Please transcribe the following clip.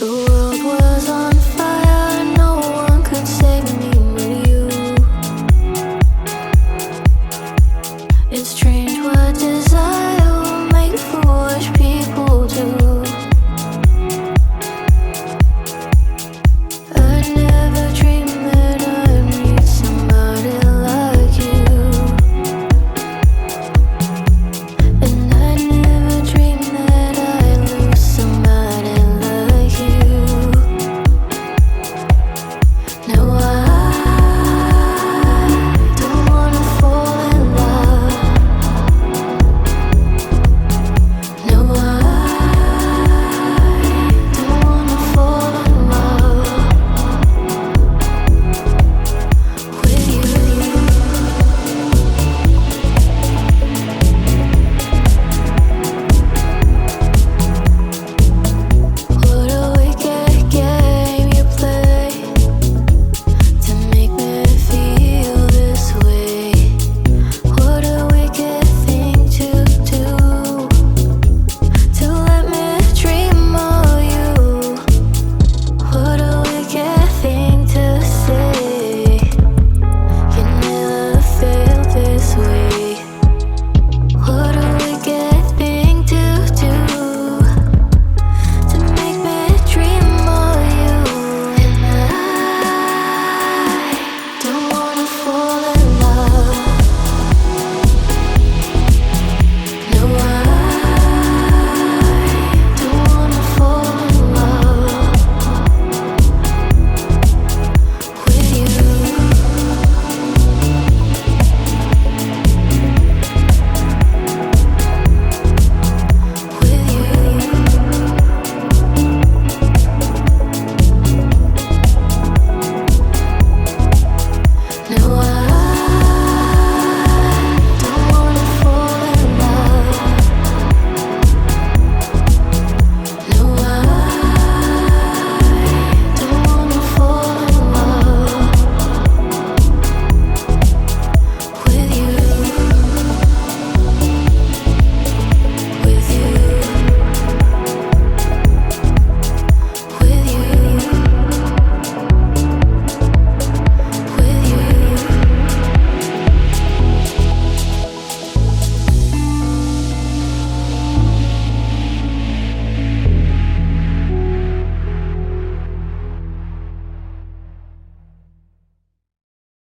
The world was on